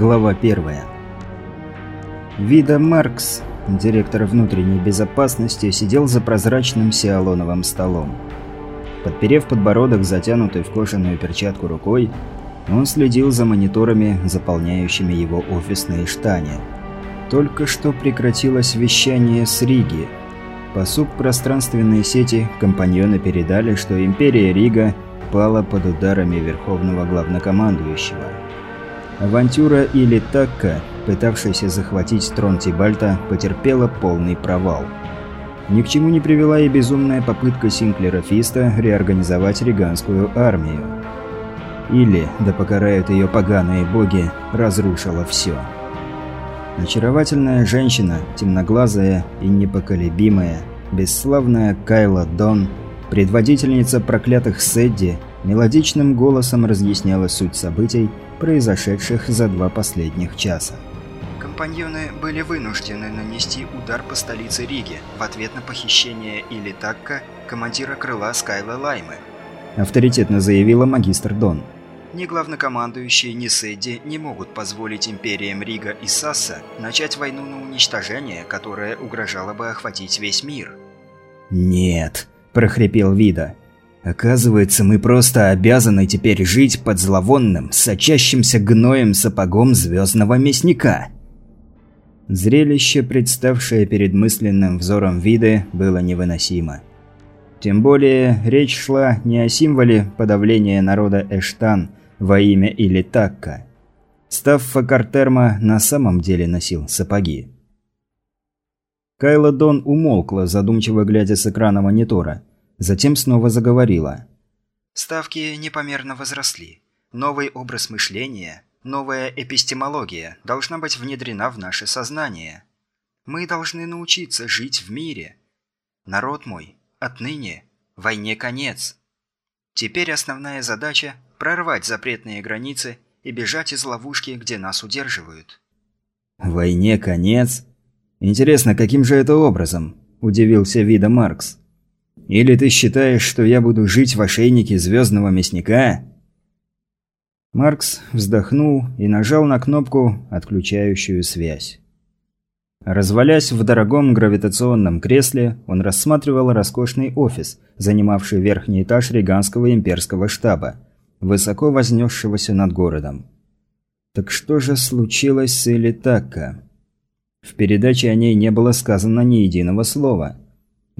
Глава 1. Вида Маркс, директор внутренней безопасности, сидел за прозрачным сиалоновым столом. Подперев подбородок, затянутый в кожаную перчатку рукой, он следил за мониторами, заполняющими его офисные штани. Только что прекратилось вещание с Риги. По субпространственной сети компаньоны передали, что Империя Рига пала под ударами Верховного Главнокомандующего. Авантюра или Такка, пытавшаяся захватить трон Тибальта, потерпела полный провал. Ни к чему не привела и безумная попытка Синклера Фиста реорганизовать риганскую армию. Или, да покарают ее поганые боги, разрушила все. Очаровательная женщина, темноглазая и непоколебимая, бесславная Кайла Дон, предводительница проклятых Сэдди, мелодичным голосом разъясняла суть событий, произошедших за два последних часа. Компаньоны были вынуждены нанести удар по столице Риги в ответ на похищение или Такка, командира крыла Скайла Лаймы. Авторитетно заявила магистр Дон. Ни главнокомандующие, ни Сэдди не могут позволить империям Рига и Сасса начать войну на уничтожение, которая угрожала бы охватить весь мир. «Нет», – прохрипел Вида. «Оказывается, мы просто обязаны теперь жить под зловонным, сочащимся гноем сапогом звездного мясника». Зрелище, представшее перед мысленным взором виды, было невыносимо. Тем более, речь шла не о символе подавления народа Эштан во имя или Такка. Стаффа Картерма на самом деле носил сапоги. Кайла Дон умолкла, задумчиво глядя с экрана монитора. Затем снова заговорила. Ставки непомерно возросли. Новый образ мышления, новая эпистемология должна быть внедрена в наше сознание. Мы должны научиться жить в мире. Народ мой, отныне войне конец. Теперь основная задача – прорвать запретные границы и бежать из ловушки, где нас удерживают. «Войне конец? Интересно, каким же это образом?» – удивился Вида Маркс. Или ты считаешь, что я буду жить в ошейнике звездного мясника?» Маркс вздохнул и нажал на кнопку, отключающую связь. Развалясь в дорогом гравитационном кресле, он рассматривал роскошный офис, занимавший верхний этаж Риганского имперского штаба, высоко вознесшегося над городом. Так что же случилось с Элитакка? В передаче о ней не было сказано ни единого слова –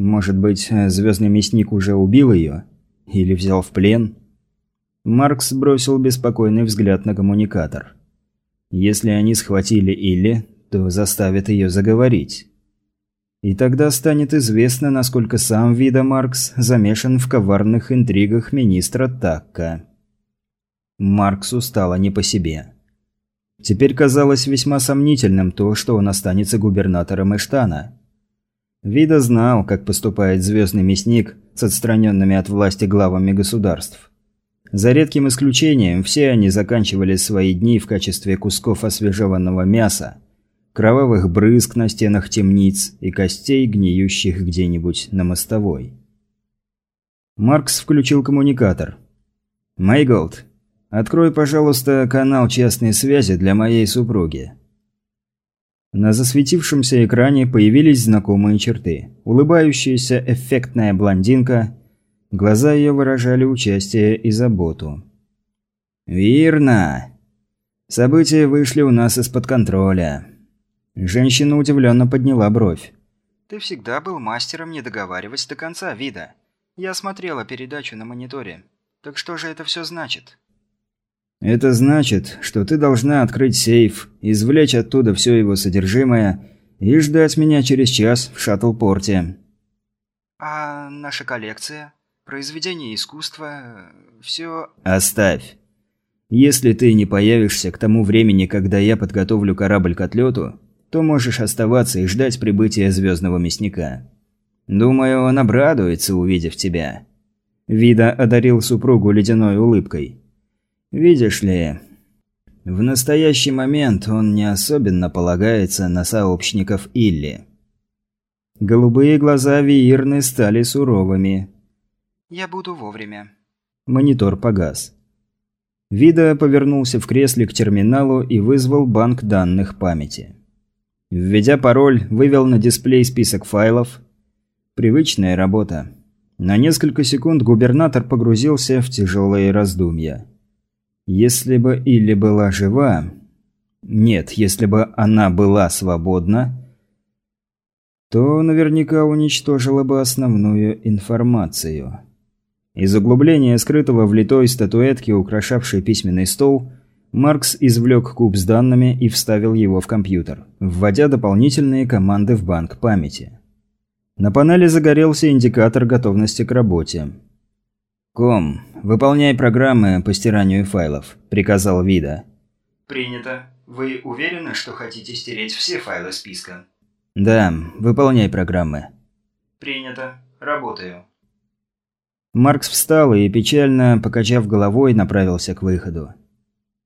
может быть, э, звездный мясник уже убил ее? Или взял в плен? Маркс бросил беспокойный взгляд на коммуникатор. Если они схватили Илли, то заставят ее заговорить. И тогда станет известно, насколько сам Вида Маркс замешан в коварных интригах министра Такка. Марксу стало не по себе. Теперь казалось весьма сомнительным то, что он останется губернатором Эштана. Вида знал, как поступает звездный мясник с отстраненными от власти главами государств. За редким исключением, все они заканчивали свои дни в качестве кусков освежеванного мяса, кровавых брызг на стенах темниц и костей, гниющих где-нибудь на мостовой. Маркс включил коммуникатор. «Майголд, открой, пожалуйста, канал частной связи для моей супруги». На засветившемся экране появились знакомые черты. Улыбающаяся эффектная блондинка. Глаза ее выражали участие и заботу. «Верно. События вышли у нас из-под контроля». Женщина удивленно подняла бровь. «Ты всегда был мастером не договаривать до конца, Вида. Я смотрела передачу на мониторе. Так что же это все значит?» Это значит, что ты должна открыть сейф, извлечь оттуда все его содержимое и ждать меня через час в шаттл-порте. А наша коллекция? Произведения искусства? Все... Оставь. Если ты не появишься к тому времени, когда я подготовлю корабль к отлету, то можешь оставаться и ждать прибытия звездного мясника. Думаю, он обрадуется, увидев тебя. Вида одарил супругу ледяной улыбкой. Видишь ли, в настоящий момент он не особенно полагается на сообщников Илли. Голубые глаза Виирны стали суровыми. «Я буду вовремя». Монитор погас. Вида повернулся в кресле к терминалу и вызвал банк данных памяти. Введя пароль, вывел на дисплей список файлов. Привычная работа. На несколько секунд губернатор погрузился в тяжелые раздумья. Если бы Илли была жива... Нет, если бы она была свободна, то наверняка уничтожила бы основную информацию. Из углубления, скрытого в литой статуэтке, украшавшей письменный стол, Маркс извлек куб с данными и вставил его в компьютер, вводя дополнительные команды в банк памяти. На панели загорелся индикатор готовности к работе. «Ком, выполняй программы по стиранию файлов», – приказал Вида. «Принято. Вы уверены, что хотите стереть все файлы списка?» «Да, выполняй программы». «Принято. Работаю». Маркс встал и, печально покачав головой, направился к выходу.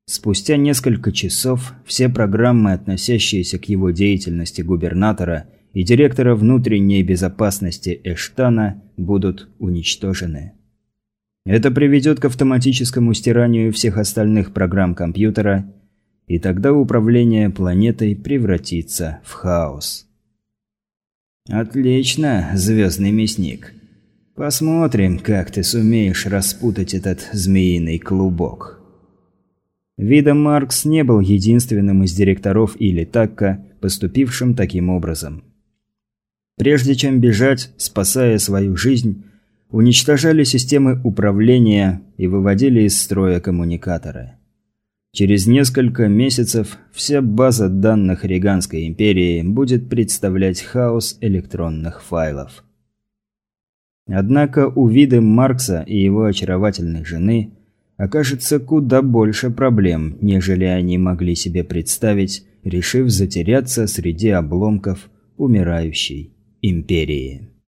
Спустя несколько часов все программы, относящиеся к его деятельности губернатора и директора внутренней безопасности Эштана, будут уничтожены. Это приведет к автоматическому стиранию всех остальных программ компьютера, и тогда управление планетой превратится в хаос. «Отлично, звездный мясник», Посмотрим, как ты сумеешь распутать этот змеиный клубок. Вида Маркс не был единственным из директоров или Такка, поступившим таким образом. Прежде чем бежать, спасая свою жизнь, уничтожали системы управления и выводили из строя коммуникаторы. Через несколько месяцев вся база данных Риганской империи будет представлять хаос электронных файлов. Однако у вида Маркса и его очаровательной жены окажется куда больше проблем, нежели они могли себе представить, решив затеряться среди обломков умирающей империи.